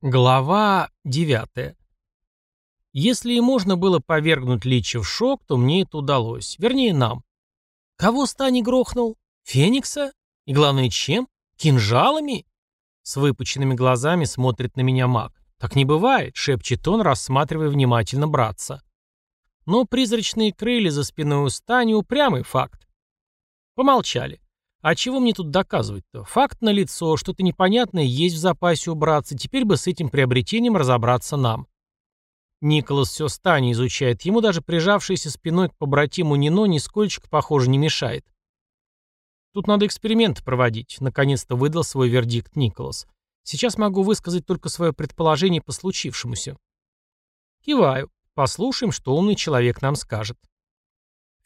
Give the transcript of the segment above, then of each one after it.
Глава 9. Если и можно было повергнуть Лича в шок, то мне это удалось. Вернее, нам. Кого Стани грохнул? Феникса? И главное, чем? Кинжалами? С выпученными глазами смотрит на меня маг. Так не бывает, шепчет он, рассматривая внимательно братца. Но призрачные крылья за спиной у Стани упрямый факт. Помолчали. А чего мне тут доказывать-то? Факт налицо, что-то непонятное есть в запасе у братца, теперь бы с этим приобретением разобраться нам. Николас все стани изучает, ему даже прижавшийся спиной к побратиму Нино нисколько, похоже, не мешает. Тут надо эксперименты проводить, наконец-то выдал свой вердикт Николас. Сейчас могу высказать только свое предположение по случившемуся. Киваю. Послушаем, что умный человек нам скажет.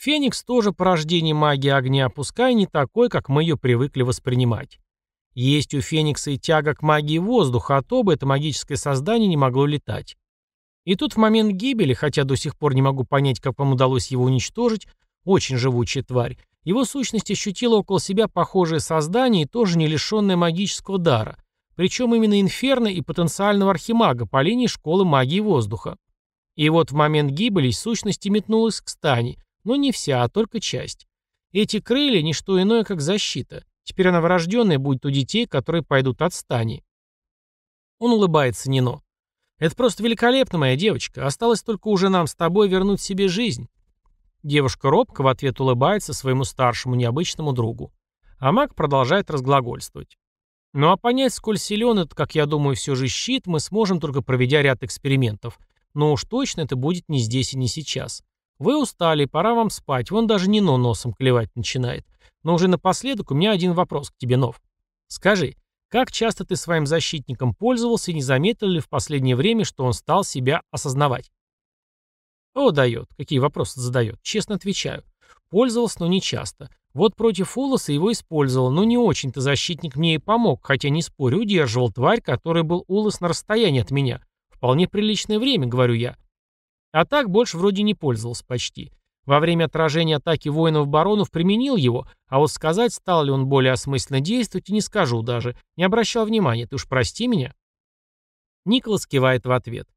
Феникс тоже порождение магии огня, пускай не такой, как мы ее привыкли воспринимать. Есть у Феникса и тяга к магии воздуха, а то бы это магическое создание не могло летать. И тут в момент гибели, хотя до сих пор не могу понять, как вам удалось его уничтожить, очень живучая тварь, его сущность ощутила около себя похожее создание и тоже не лишенное магического дара, причем именно инферно и потенциального архимага по линии школы магии воздуха. И вот в момент гибели сущность метнулась к стане, но не вся, а только часть. Эти крылья – не что иное, как защита. Теперь она врожденная будет у детей, которые пойдут от стани. Он улыбается Нино. «Это просто великолепно, моя девочка. Осталось только уже нам с тобой вернуть себе жизнь». Девушка робко в ответ улыбается своему старшему необычному другу. А маг продолжает разглагольствовать. Ну а понять, сколь силен этот, как я думаю, все же щит, мы сможем только проведя ряд экспериментов. Но уж точно это будет не здесь и не сейчас. Вы устали, пора вам спать. Вон даже Нино носом клевать начинает. Но уже напоследок у меня один вопрос к тебе, Нов. Скажи, как часто ты своим защитником пользовался и не заметил ли в последнее время, что он стал себя осознавать? О, дает. Какие вопросы задает? Честно отвечаю. Пользовался, но не часто. Вот против Улоса его использовал, но не очень-то защитник мне и помог, хотя не спорю, удерживал тварь, которая был Улос на расстоянии от меня. Вполне приличное время, говорю я. А так больше вроде не пользовался почти. Во время отражения атаки воинов-баронов применил его, а вот сказать, стал ли он более осмысленно действовать, и не скажу даже. Не обращал внимания, ты уж прости меня. Николас кивает в ответ.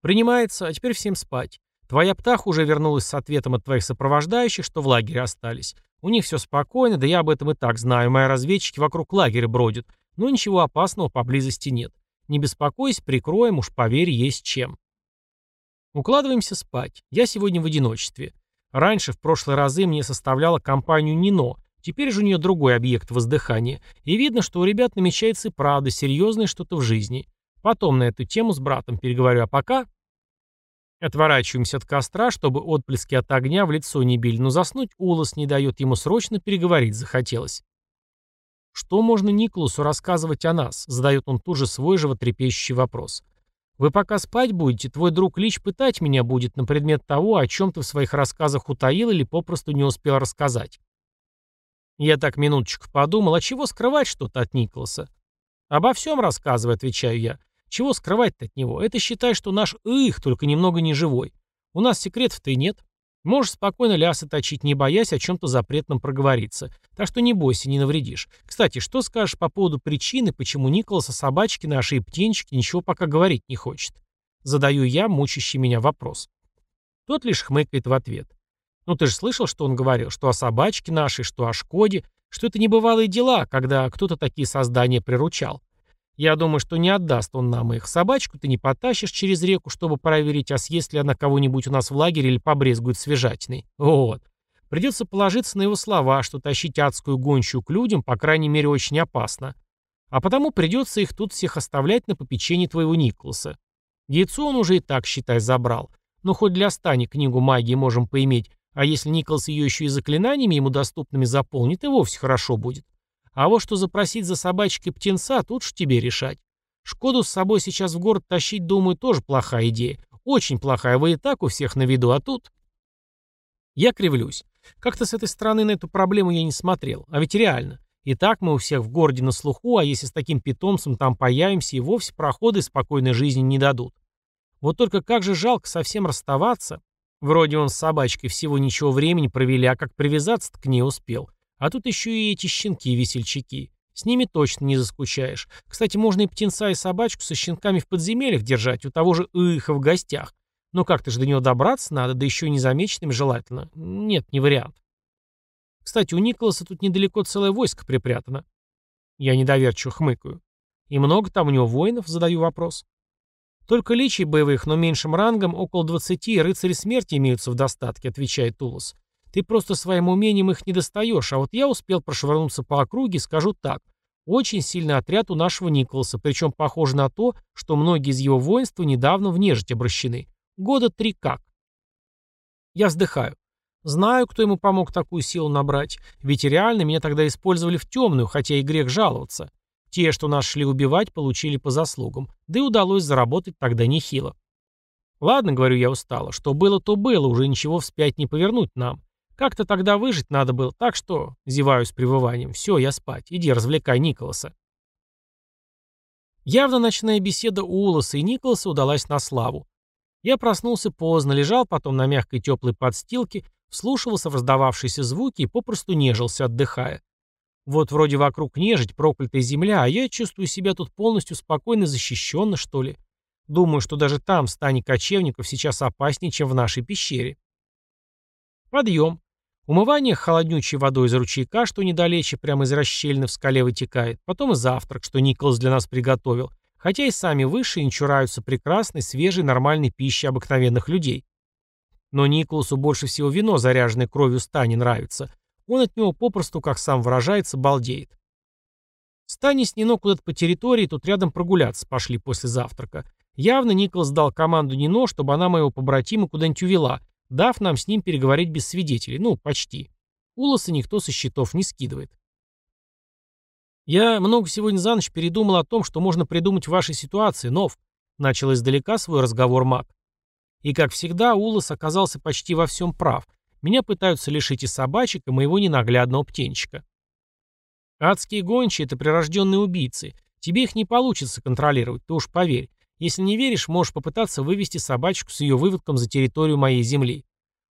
Принимается, а теперь всем спать. Твоя птаха уже вернулась с ответом от твоих сопровождающих, что в лагере остались. У них все спокойно, да я об этом и так знаю. Мои разведчики вокруг лагеря бродят, но ничего опасного поблизости нет. Не беспокойся, прикроем, уж поверь, есть чем. Укладываемся спать. Я сегодня в одиночестве. Раньше, в прошлые разы, мне составляла компанию Нино. Теперь же у нее другой объект воздыхания. И видно, что у ребят намечается и правда серьезное что-то в жизни. Потом на эту тему с братом переговорю, а пока... Отворачиваемся от костра, чтобы отблески от огня в лицо не били, но заснуть Улас не дает, ему срочно переговорить захотелось. Что можно Николасу рассказывать о нас? Задает он тут же свой животрепещущий вопрос. Вы пока спать будете, твой друг Лич пытать меня будет на предмет того, о чем ты в своих рассказах утаил или попросту не успел рассказать. Я так минуточку подумал, а чего скрывать что-то от Николаса? Обо всем рассказывай, отвечаю я. Чего скрывать-то от него? Это считай, что наш их, только немного не живой. У нас секретов-то и нет. Можешь спокойно лясы точить, не боясь о чем-то запретном проговориться. Так что не бойся, не навредишь. Кстати, что скажешь по поводу причины, почему Николаса собачки наши и птенчики ничего пока говорить не хочет? Задаю я, мучащий меня вопрос. Тот лишь хмыкает в ответ. Ну ты же слышал, что он говорил, что о собачке нашей, что о Шкоде, что это небывалые дела, когда кто-то такие создания приручал. Я думаю, что не отдаст он нам их. Собачку ты не потащишь через реку, чтобы проверить, а съест ли она кого-нибудь у нас в лагере или побрезгует свежатиной. Вот. Придется положиться на его слова, что тащить адскую гончую к людям, по крайней мере, очень опасно. А потому придется их тут всех оставлять на попечение твоего Николаса. Яйцо он уже и так, считай, забрал. Но хоть для Стани книгу магии можем поиметь, а если Николас ее еще и заклинаниями ему доступными заполнит, и вовсе хорошо будет. А вот что запросить за собачкой птенца, тут ж тебе решать. Шкоду с собой сейчас в город тащить, думаю, тоже плохая идея. Очень плохая, вы и так у всех на виду, а тут... Я кривлюсь. Как-то с этой стороны на эту проблему я не смотрел. А ведь реально. И так мы у всех в городе на слуху, а если с таким питомцем там появимся, и вовсе проходы спокойной жизни не дадут. Вот только как же жалко совсем расставаться. Вроде он с собачкой всего ничего времени провели, а как привязаться к ней успел. А тут еще и эти щенки-весельчаки. С ними точно не заскучаешь. Кстати, можно и птенца, и собачку со щенками в подземельях держать, у того же Иха в гостях. Но как-то же до него добраться надо, да еще и незамеченным желательно. Нет, не вариант. Кстати, у Николаса тут недалеко целое войско припрятано. Я недоверчиво хмыкаю. И много там у него воинов, задаю вопрос. Только личий боевых, но меньшим рангом, около 20, и рыцари смерти имеются в достатке, отвечает Тулус. Ты просто своим умением их не достаешь, а вот я успел прошвырнуться по округе, скажу так. Очень сильный отряд у нашего Николаса, причем похоже на то, что многие из его воинства недавно в нежить обращены. Года три как. Я вздыхаю. Знаю, кто ему помог такую силу набрать. Ведь реально меня тогда использовали в темную, хотя и грех жаловаться. Те, что нас шли убивать, получили по заслугам. Да и удалось заработать тогда нехило. Ладно, говорю я устало. Что было, то было, уже ничего вспять не повернуть нам. Как-то тогда выжить надо было, так что, зеваю с пребыванием, все, я спать, иди развлекай Николаса. Явно ночная беседа Улоса и Николаса удалась на славу. Я проснулся поздно, лежал потом на мягкой теплой подстилке, вслушивался в раздававшиеся звуки и попросту нежился, отдыхая. Вот вроде вокруг нежить, проклятая земля, а я чувствую себя тут полностью спокойно защищенно, что ли. Думаю, что даже там, стане кочевников, сейчас опаснее, чем в нашей пещере. Подъем. Умывание холоднючей водой из ручейка, что недалече, прямо из расщелины в скале вытекает. Потом и завтрак, что Николас для нас приготовил. Хотя и сами высшие не чураются прекрасной, свежей, нормальной пищи обыкновенных людей. Но Николасу больше всего вино, заряженное кровью стани, нравится. Он от него попросту, как сам выражается, балдеет. Стани с Нино куда-то по территории, тут рядом прогуляться пошли после завтрака. Явно Николас дал команду Нино, чтобы она моего побратима куда-нибудь увела, дав нам с ним переговорить без свидетелей. Ну, почти. Улоса никто со счетов не скидывает. «Я много сегодня за ночь передумал о том, что можно придумать в вашей ситуации, Нов», начал издалека свой разговор маг. И, как всегда, Улос оказался почти во всем прав. Меня пытаются лишить и собачек, и моего ненаглядного птенчика. Адские гончие — это прирожденные убийцы. Тебе их не получится контролировать, ты уж поверь. Если не веришь, можешь попытаться вывести собачку с ее выводком за территорию моей земли.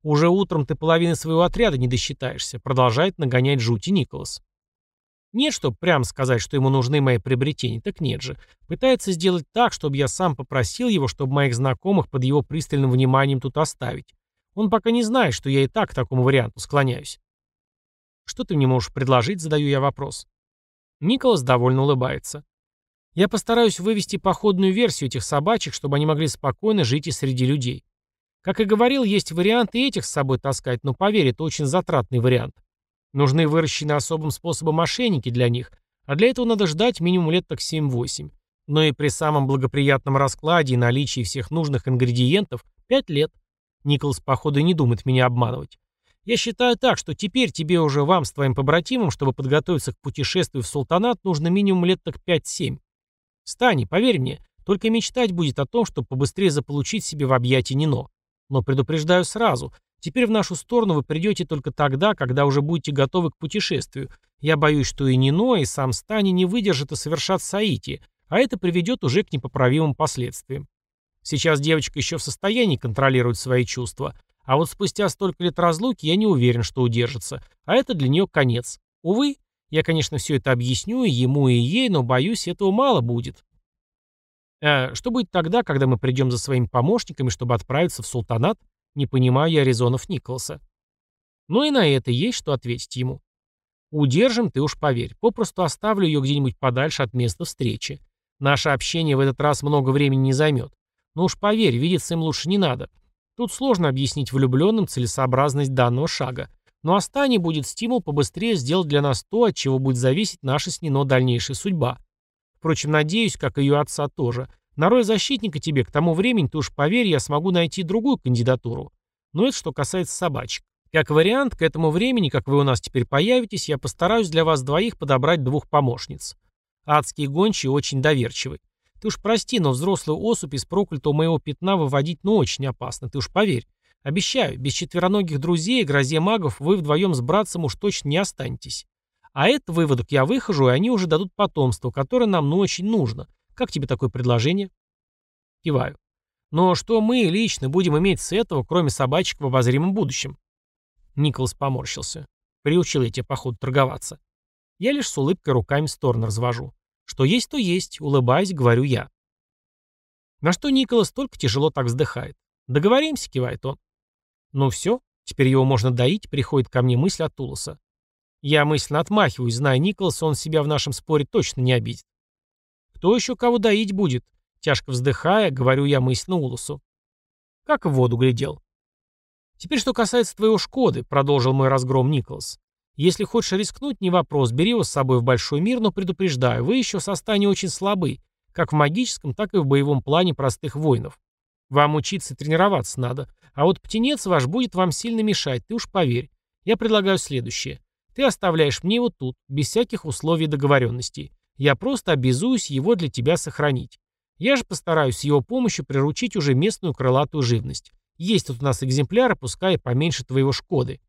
Уже утром ты половины своего отряда не досчитаешься, продолжает нагонять жути Николас. Нет, чтобы прямо сказать, что ему нужны мои приобретения, так нет же. Пытается сделать так, чтобы я сам попросил его, чтобы моих знакомых под его пристальным вниманием тут оставить. Он пока не знает, что я и так к такому варианту склоняюсь. Что ты мне можешь предложить, задаю я вопрос. Николас довольно улыбается. Я постараюсь вывести походную версию этих собачек, чтобы они могли спокойно жить и среди людей. Как и говорил, есть варианты этих с собой таскать, но поверь, это очень затратный вариант. Нужны выращенные особым способом мошенники для них, а для этого надо ждать минимум лет так 7-8. Но и при самом благоприятном раскладе и наличии всех нужных ингредиентов 5 лет. Николас, походу, не думает меня обманывать. Я считаю так, что теперь тебе уже вам с твоим побратимом, чтобы подготовиться к путешествию в Султанат, нужно минимум лет так 5-7. Стани, поверь мне, только мечтать будет о том, чтобы побыстрее заполучить себе в объятии Нино. Но предупреждаю сразу, теперь в нашу сторону вы придете только тогда, когда уже будете готовы к путешествию. Я боюсь, что и Нино, и сам Стани не выдержат и совершат Саити, а это приведет уже к непоправимым последствиям. Сейчас девочка еще в состоянии контролировать свои чувства, а вот спустя столько лет разлуки я не уверен, что удержится, а это для нее конец. Увы, я, конечно, все это объясню и ему, и ей, но, боюсь, этого мало будет. А что будет тогда, когда мы придем за своими помощниками, чтобы отправиться в султанат? Не понимаю я резонов Николаса. Ну и на это есть что ответить ему. Удержим, ты уж поверь. Попросту оставлю ее где-нибудь подальше от места встречи. Наше общение в этот раз много времени не займет. Но уж поверь, видеться им лучше не надо. Тут сложно объяснить влюбленным целесообразность данного шага. Но Астане будет стимул побыстрее сделать для нас то, от чего будет зависеть наша с Нино дальнейшая судьба. Впрочем, надеюсь, как и ее отца тоже. На роль защитника тебе к тому времени, ты уж поверь, я смогу найти другую кандидатуру. Но это что касается собачек. Как вариант, к этому времени, как вы у нас теперь появитесь, я постараюсь для вас двоих подобрать двух помощниц. Адские гончие очень доверчивы. Ты уж прости, но взрослую особь из проклятого моего пятна выводить ну очень опасно, ты уж поверь. Обещаю, без четвероногих друзей и грозе магов вы вдвоем с братцем уж точно не останетесь. А этот выводок я выхожу, и они уже дадут потомство, которое нам ну очень нужно. Как тебе такое предложение? Киваю. Но что мы лично будем иметь с этого, кроме собачек в обозримом будущем? Николас поморщился. Приучил я тебя, походу, торговаться. Я лишь с улыбкой руками в сторону развожу. Что есть, то есть, улыбаясь, говорю я. На что Николас только тяжело так вздыхает. «Договоримся», — кивает он. «Ну все, теперь его можно доить», — приходит ко мне мысль от Тулоса. Я мысленно отмахиваюсь, зная Николаса, он себя в нашем споре точно не обидит. «Кто еще кого доить будет?» Тяжко вздыхая, говорю я мысленно Улусу. Как в воду глядел. «Теперь что касается твоего Шкоды», — продолжил мой разгром Николас. «Если хочешь рискнуть, не вопрос, бери его с собой в большой мир, но предупреждаю, вы еще со стани очень слабы, как в магическом, так и в боевом плане простых воинов. Вам учиться тренироваться надо, а вот птенец ваш будет вам сильно мешать, ты уж поверь. Я предлагаю следующее. Ты оставляешь мне его тут, без всяких условий и договоренностей. Я просто обязуюсь его для тебя сохранить. Я же постараюсь с его помощью приручить уже местную крылатую живность. Есть тут у нас экземпляры, пускай поменьше твоего Шкоды.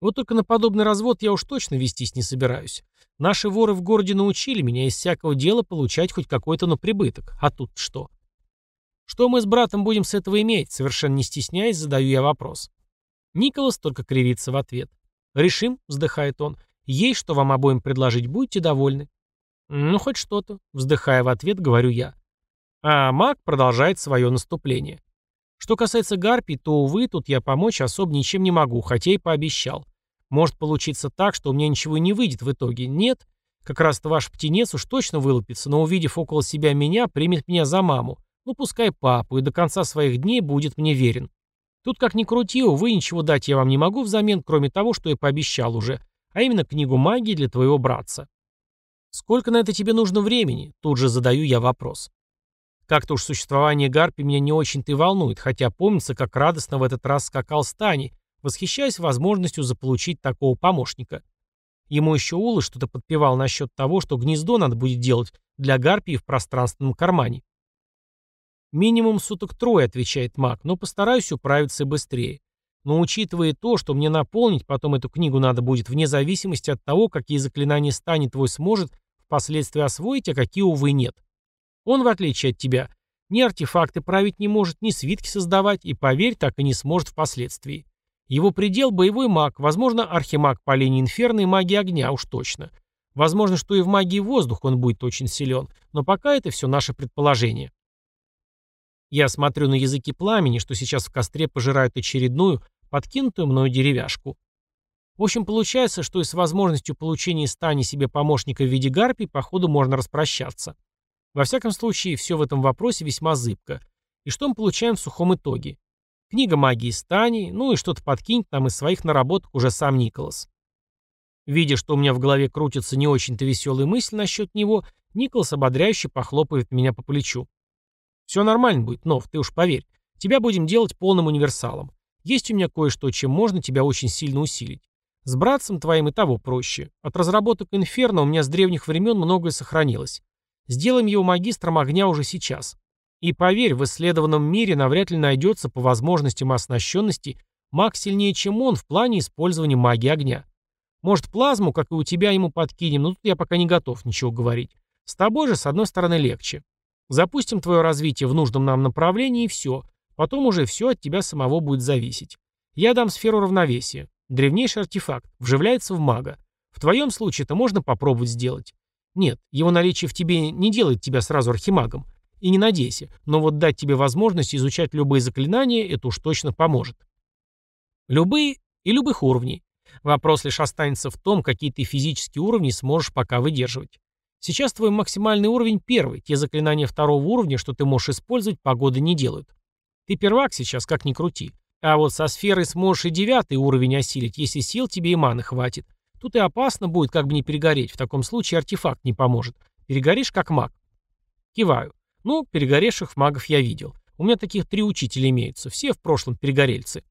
Вот только на подобный развод я уж точно вестись не собираюсь. Наши воры в городе научили меня из всякого дела получать хоть какой-то, но прибыток. А тут что? Что мы с братом будем с этого иметь? Совершенно не стесняясь, задаю я вопрос. Николас только кривится в ответ. «Решим», — вздыхает он. «Есть что вам обоим предложить, будьте довольны». «Ну, хоть что-то», — вздыхая в ответ, говорю я. А маг продолжает свое наступление. Что касается гарпий, то, увы, тут я помочь особо ничем не могу, хотя и пообещал. Может получиться так, что у меня ничего не выйдет в итоге. Нет, как раз-то ваш птенец уж точно вылупится, но увидев около себя меня, примет меня за маму. Ну, пускай папу, и до конца своих дней будет мне верен. Тут как ни крути, увы, ничего дать я вам не могу взамен, кроме того, что я пообещал уже, а именно книгу магии для твоего братца. Сколько на это тебе нужно времени? Тут же задаю я вопрос. Как-то уж существование Гарпи меня не очень-то и волнует, хотя помнится, как радостно в этот раз скакал Стани, восхищаясь возможностью заполучить такого помощника. Ему еще Ула что-то подпевал насчет того, что гнездо надо будет делать для Гарпии в пространственном кармане. «Минимум суток трое», — отвечает маг, — «но постараюсь управиться быстрее. Но учитывая то, что мне наполнить потом эту книгу надо будет вне зависимости от того, какие заклинания Стани твой сможет впоследствии освоить, а какие, увы, нет. Он, в отличие от тебя, ни артефакты править не может, ни свитки создавать, и, поверь, так и не сможет впоследствии. Его предел – боевой маг, возможно, архимаг по линии инферно магии огня, уж точно. Возможно, что и в магии воздуха он будет очень силен, но пока это все наше предположение. Я смотрю на языки пламени, что сейчас в костре пожирают очередную, подкинутую мною деревяшку. В общем, получается, что и с возможностью получения стани себе помощника в виде гарпий, походу, можно распрощаться. Во всяком случае, все в этом вопросе весьма зыбко. И что мы получаем в сухом итоге? Книга магии стани, ну и что-то подкинет нам из своих наработок уже сам Николас. Видя, что у меня в голове крутится не очень-то веселая мысль насчет него, Николас ободряюще похлопывает меня по плечу. Все нормально будет, Нов, ты уж поверь. Тебя будем делать полным универсалом. Есть у меня кое-что, чем можно тебя очень сильно усилить. С братцем твоим и того проще. От разработок Инферно у меня с древних времен многое сохранилось. Сделаем его магистром огня уже сейчас. И поверь, в исследованном мире навряд ли найдется по возможностям оснащенности маг сильнее, чем он в плане использования магии огня. Может, плазму, как и у тебя, ему подкинем, но тут я пока не готов ничего говорить. С тобой же, с одной стороны, легче. Запустим твое развитие в нужном нам направлении и все. Потом уже все от тебя самого будет зависеть. Я дам сферу равновесия. Древнейший артефакт. Вживляется в мага. В твоем случае это можно попробовать сделать. Нет, его наличие в тебе не делает тебя сразу архимагом. И не надейся, но вот дать тебе возможность изучать любые заклинания, это уж точно поможет. Любые и любых уровней. Вопрос лишь останется в том, какие ты физические уровни сможешь пока выдерживать. Сейчас твой максимальный уровень первый. Те заклинания второго уровня, что ты можешь использовать, погоды не делают. Ты первак сейчас, как ни крути. А вот со сферой сможешь и девятый уровень осилить, если сил тебе и маны хватит. Тут и опасно будет как бы не перегореть. В таком случае артефакт не поможет. Перегоришь как маг. Киваю. Ну, перегоревших магов я видел. У меня таких три учителя имеются. Все в прошлом перегорельцы.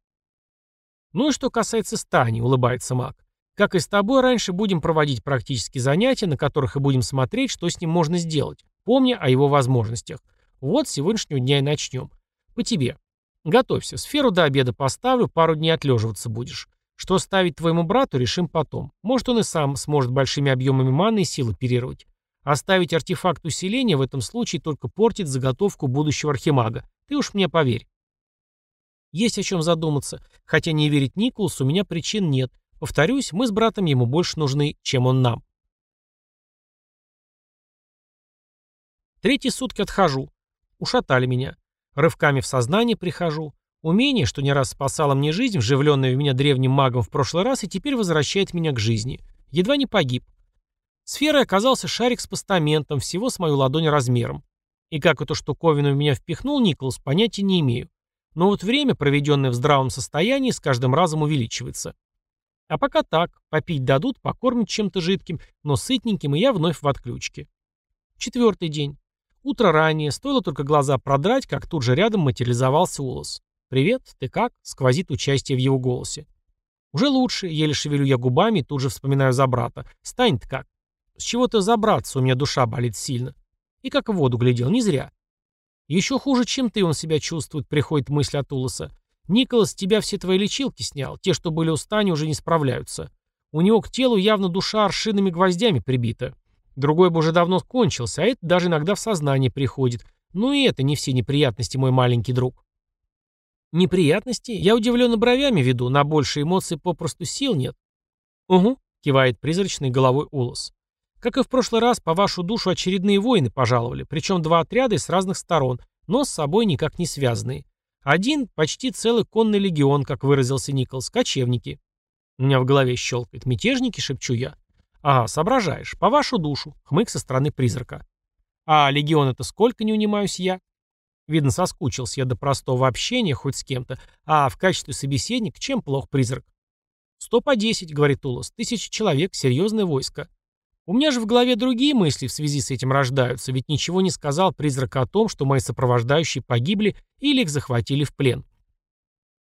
Ну и что касается стани, улыбается маг. Как и с тобой раньше, будем проводить практические занятия, на которых и будем смотреть, что с ним можно сделать, помня о его возможностях. Вот с сегодняшнего дня и начнем. По тебе. Готовься, сферу до обеда поставлю, пару дней отлеживаться будешь. Что ставить твоему брату, решим потом. Может, он и сам сможет большими объемами маны и сил оперировать. Оставить артефакт усиления в этом случае только портит заготовку будущего архимага. Ты уж мне поверь. Есть о чем задуматься. Хотя не верить Николасу у меня причин нет. Повторюсь, мы с братом ему больше нужны, чем он нам. Третьи сутки отхожу. Ушатали меня. Рывками в сознание прихожу. Умение, что не раз спасало мне жизнь, вживленное в меня древним магом в прошлый раз, и теперь возвращает меня к жизни. Едва не погиб. Сферой оказался шарик с постаментом, всего с мою ладонь размером. И как эту штуковину в меня впихнул Николас, понятия не имею. Но вот время, проведенное в здравом состоянии, с каждым разом увеличивается. А пока так, попить дадут, покормят чем-то жидким, но сытненьким, и я вновь в отключке. Четвертый день. Утро ранее, стоило только глаза продрать, как тут же рядом материализовался Улос. «Привет, ты как?» — сквозит участие в его голосе. «Уже лучше», — еле шевелю я губами тут же вспоминаю за брата. «Стань-то как?» «С чего ты забраться? У меня душа болит сильно». И как в воду глядел, не зря. Еще хуже, чем ты он себя чувствует, приходит мысль от Улоса. Николас, тебя все твои лечилки снял. Те, что были у Стани, уже не справляются. У него к телу явно душа аршинными гвоздями прибита. Другой бы уже давно кончился, а это даже иногда в сознание приходит. Ну и это не все неприятности, мой маленький друг. Неприятности? Я удивленно бровями веду, на больше эмоций попросту сил нет. Угу, кивает призрачной головой Улос. Как и в прошлый раз, по вашу душу очередные воины пожаловали, причем два отряда из разных сторон, но с собой никак не связанные. Один — почти целый конный легион, как выразился Николс, кочевники. У меня в голове щелкает. Мятежники, шепчу я. Ага, соображаешь. По вашу душу. Хмык со стороны призрака. А легион это сколько, не унимаюсь я? Видно, соскучился я до простого общения хоть с кем-то. А в качестве собеседника чем плох призрак? Сто по десять, говорит Улос. Тысяча человек, серьезное войско. У меня же в голове другие мысли в связи с этим рождаются, ведь ничего не сказал призрак о том, что мои сопровождающие погибли или их захватили в плен.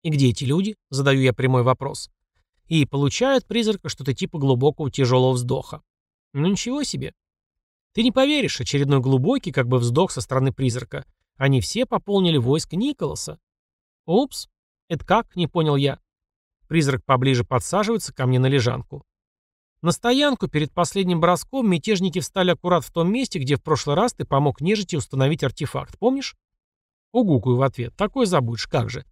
И где эти люди? Задаю я прямой вопрос. И получают призрака что-то типа глубокого тяжелого вздоха. Ну ничего себе. Ты не поверишь, очередной глубокий как бы вздох со стороны призрака. Они все пополнили войско Николаса. Упс, это как, не понял я. Призрак поближе подсаживается ко мне на лежанку. На стоянку перед последним броском мятежники встали аккурат в том месте, где в прошлый раз ты помог нежити установить артефакт, помнишь? Угукаю в ответ. Такой забудешь, как же.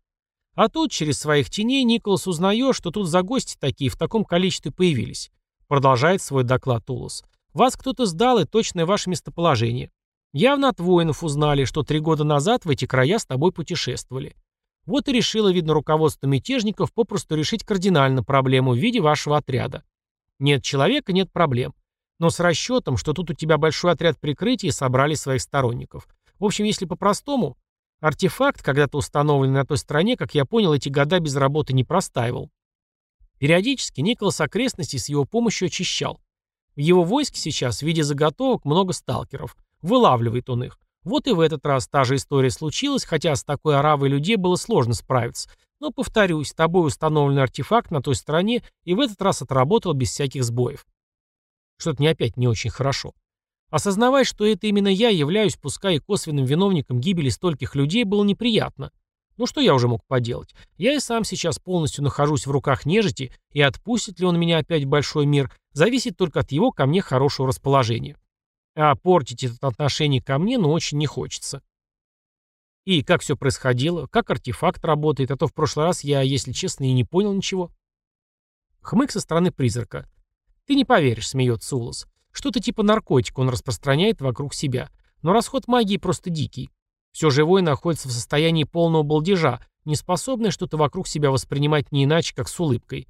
А тут, через своих теней, Николас узнает, что тут за гости такие в таком количестве появились. Продолжает свой доклад Улус. Вас кто-то сдал и точное ваше местоположение. Явно от воинов узнали, что три года назад в эти края с тобой путешествовали. Вот и решило, видно, руководство мятежников попросту решить кардинально проблему в виде вашего отряда. Нет человека, нет проблем. Но с расчетом, что тут у тебя большой отряд прикрытия собрали своих сторонников. В общем, если по-простому, артефакт, когда-то установленный на той стороне, как я понял, эти года без работы не простаивал. Периодически Николас окрестности с его помощью очищал. В его войске сейчас в виде заготовок много сталкеров. Вылавливает он их. Вот и в этот раз та же история случилась, хотя с такой оравой людей было сложно справиться. Но, повторюсь, тобой установленный артефакт на той стороне и в этот раз отработал без всяких сбоев. Что-то не опять не очень хорошо. Осознавать, что это именно я являюсь, пускай и косвенным виновником гибели стольких людей, было неприятно. Ну что я уже мог поделать? Я и сам сейчас полностью нахожусь в руках нежити, и отпустит ли он меня опять в большой мир, зависит только от его ко мне хорошего расположения. А портить это отношение ко мне, ну, очень не хочется. И как все происходило, как артефакт работает, а то в прошлый раз я, если честно, и не понял ничего. Хмык со стороны призрака. Ты не поверишь, смеется Улас. Что-то типа наркотика он распространяет вокруг себя. Но расход магии просто дикий. Все живое находится в состоянии полного балдежа, не способное что-то вокруг себя воспринимать не иначе, как с улыбкой.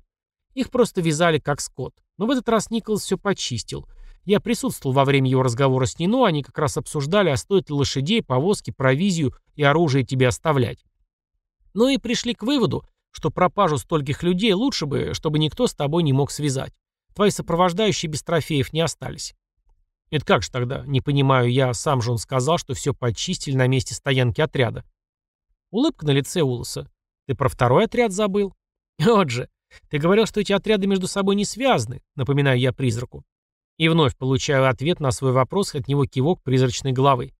Их просто вязали как скот. Но в этот раз Николас все почистил — я присутствовал во время его разговора с Нино, они как раз обсуждали, а стоит ли лошадей, повозки, провизию и оружие тебе оставлять. Ну и пришли к выводу, что пропажу стольких людей лучше бы, чтобы никто с тобой не мог связать. Твои сопровождающие без трофеев не остались. Это как же тогда? Не понимаю я, сам же он сказал, что все почистили на месте стоянки отряда. Улыбка на лице Улоса. Ты про второй отряд забыл? Вот же. Ты говорил, что эти отряды между собой не связаны, напоминаю я призраку. И вновь получаю ответ на свой вопрос от него кивок призрачной головы.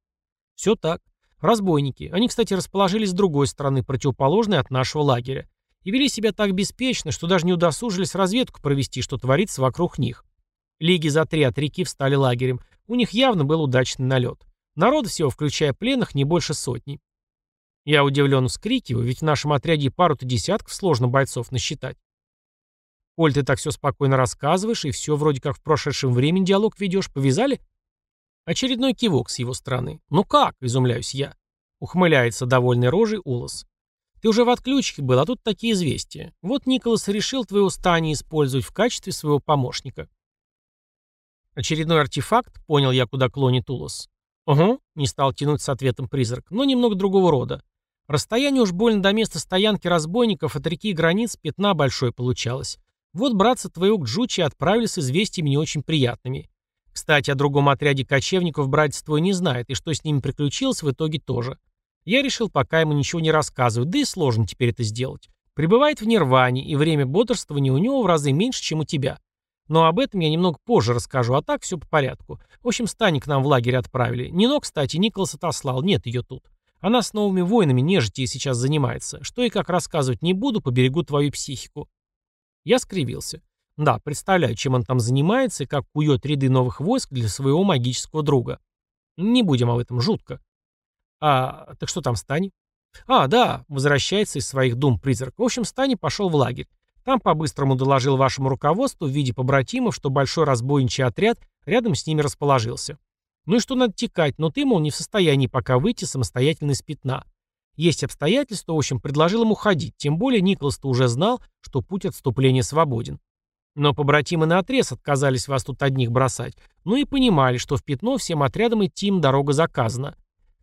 Все так. Разбойники. Они, кстати, расположились с другой стороны, противоположной от нашего лагеря. И вели себя так беспечно, что даже не удосужились разведку провести, что творится вокруг них. Лиги за три от реки встали лагерем. У них явно был удачный налет. Народ всего, включая пленных, не больше сотни. Я удивленно вскрикиваю, ведь в нашем отряде пару-то десятков сложно бойцов насчитать. Коль ты так все спокойно рассказываешь и все вроде как в прошедшем времени диалог ведешь, повязали? Очередной кивок с его стороны. Ну как, изумляюсь я. Ухмыляется довольной рожей Улас. Ты уже в отключке был, а тут такие известия. Вот Николас решил твоего Стани использовать в качестве своего помощника. Очередной артефакт, понял я, куда клонит Улас. Угу, не стал тянуть с ответом призрак, но немного другого рода. Расстояние уж больно до места стоянки разбойников от реки границ пятна большое получалось. Вот братца твоего к Джучи отправили с известиями не очень приятными. Кстати, о другом отряде кочевников братец твой не знает, и что с ними приключилось, в итоге тоже. Я решил пока ему ничего не рассказывать, да и сложно теперь это сделать. Пребывает в нирване, и время бодрствования у него в разы меньше, чем у тебя. Но об этом я немного позже расскажу, а так все по порядку. В общем, Стани к нам в лагерь отправили. Нино, кстати, Николас отослал, нет ее тут. Она с новыми воинами нежити сейчас занимается. Что и как рассказывать не буду, поберегу твою психику. Я скривился. Да, представляю, чем он там занимается и как кует ряды новых войск для своего магического друга. Не будем об этом, жутко. А, так что там Стани? А, да, возвращается из своих дум призрак. В общем, Стани пошел в лагерь. Там по-быстрому доложил вашему руководству в виде побратимов, что большой разбойничий отряд рядом с ними расположился. Ну и что надо текать, но ты, мол, не в состоянии пока выйти самостоятельно из пятна. Есть обстоятельства, в общем, предложил ему ходить, тем более Николас-то уже знал, что путь отступления свободен. Но побратимы наотрез отказались вас тут одних бросать, ну и понимали, что в пятно всем отрядам идти им дорога заказана.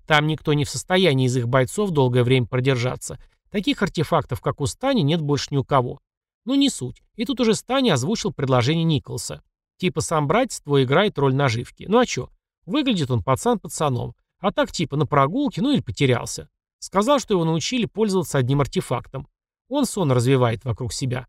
Там никто не в состоянии из их бойцов долгое время продержаться. Таких артефактов, как у Стани, нет больше ни у кого. Ну не суть. И тут уже Стани озвучил предложение Николса. Типа сам братец твой играет роль наживки. Ну а чё? Выглядит он пацан пацаном. А так типа на прогулке, ну или потерялся. Сказал, что его научили пользоваться одним артефактом. Он сон развивает вокруг себя.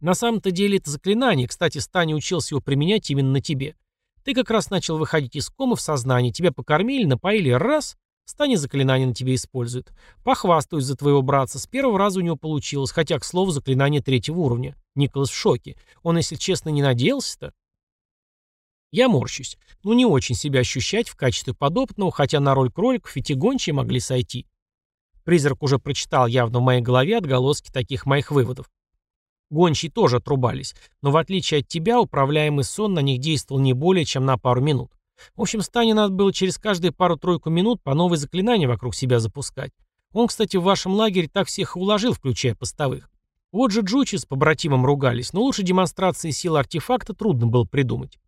На самом-то деле это заклинание, кстати, Стани учился его применять именно на тебе. Ты как раз начал выходить из комы в сознание, тебя покормили, напоили, раз, Стани заклинание на тебе использует. Похвастаюсь за твоего братца, с первого раза у него получилось, хотя, к слову, заклинание третьего уровня. Николас в шоке. Он, если честно, не надеялся-то. Я морщусь. Ну, не очень себя ощущать в качестве подопытного, хотя на роль кроликов и гончие могли сойти. Призрак уже прочитал явно в моей голове отголоски таких моих выводов. Гончие тоже отрубались, но в отличие от тебя, управляемый сон на них действовал не более чем на пару минут. В общем, Стане надо было через каждые пару-тройку минут по новой заклинания вокруг себя запускать. Он, кстати, в вашем лагере так всех уложил, включая постовых. Вот же Джучи с побратимом ругались, но лучше демонстрации силы артефакта трудно было придумать.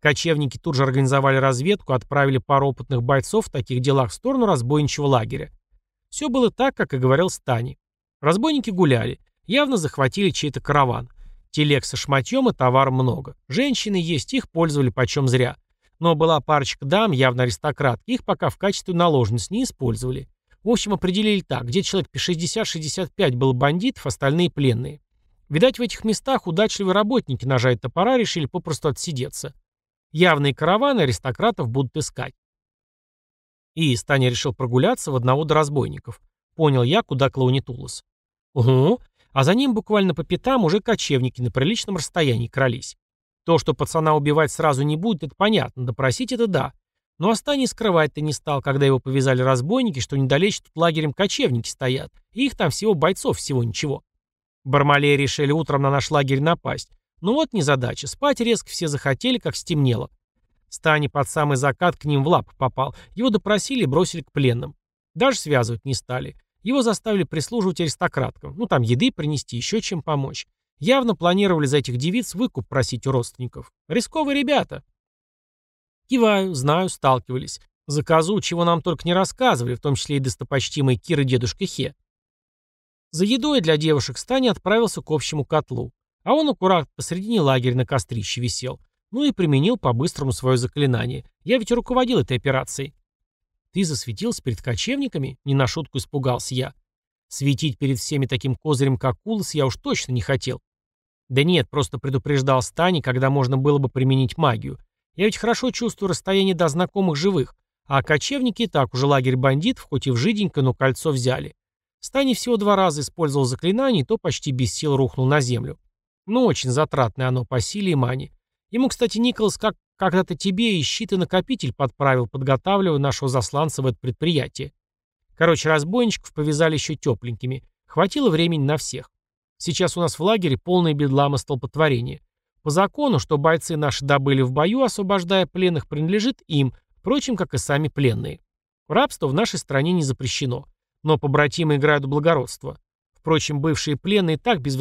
Кочевники тут же организовали разведку, отправили пару опытных бойцов в таких делах в сторону разбойничьего лагеря. Все было так, как и говорил Стани. Разбойники гуляли. Явно захватили чей-то караван. Телег со шматьем и товар много. Женщины есть, их пользовали почем зря. Но была парочка дам, явно аристократки, их пока в качестве наложниц не использовали. В общем, определили так, где человек 60-65 был бандитов, остальные пленные. Видать, в этих местах удачливые работники нажать топора решили попросту отсидеться. Явные караваны аристократов будут искать. И Станя решил прогуляться в одного до разбойников. Понял я, куда клонит Улас. Угу, а за ним буквально по пятам уже кочевники на приличном расстоянии крались. То, что пацана убивать сразу не будет, это понятно, допросить это да. Но Астани скрывать-то не стал, когда его повязали разбойники, что недалече тут лагерем кочевники стоят, и их там всего бойцов всего ничего. Бармалеи решили утром на наш лагерь напасть. Ну вот незадача, спать резко все захотели, как стемнело. Стани под самый закат к ним в лап попал, его допросили и бросили к пленным. Даже связывать не стали. Его заставили прислуживать аристократкам, ну там еды принести, еще чем помочь. Явно планировали за этих девиц выкуп просить у родственников. Рисковые ребята. Киваю, знаю, сталкивались. Заказу, чего нам только не рассказывали, в том числе и достопочтимый Кир и дедушка Хе. За едой для девушек Стани отправился к общему котлу. А он аккурат посредине лагеря на кострище висел. Ну и применил по-быстрому свое заклинание. Я ведь руководил этой операцией. «Ты засветился перед кочевниками?» — не на шутку испугался я. Светить перед всеми таким козырем, как Кулос, я уж точно не хотел. Да нет, просто предупреждал Стани, когда можно было бы применить магию. Я ведь хорошо чувствую расстояние до знакомых живых, а кочевники и так уже лагерь бандитов, хоть и в жиденько, но кольцо взяли. Стани всего два раза использовал заклинание, и то почти без сил рухнул на землю. Ну, очень затратное оно по силе и мане. Ему, кстати, Николас как когда-то тебе и щит и накопитель подправил, подготавливая нашего засланца в это предприятие. Короче, разбойничков повязали еще тепленькими. Хватило времени на всех. Сейчас у нас в лагере полное бедлам и столпотворение. По закону, что бойцы наши добыли в бою, освобождая пленных, принадлежит им, впрочем, как и сами пленные. Рабство в нашей стране не запрещено, но побратимы играют в благородство. Впрочем, бывшие пленные так без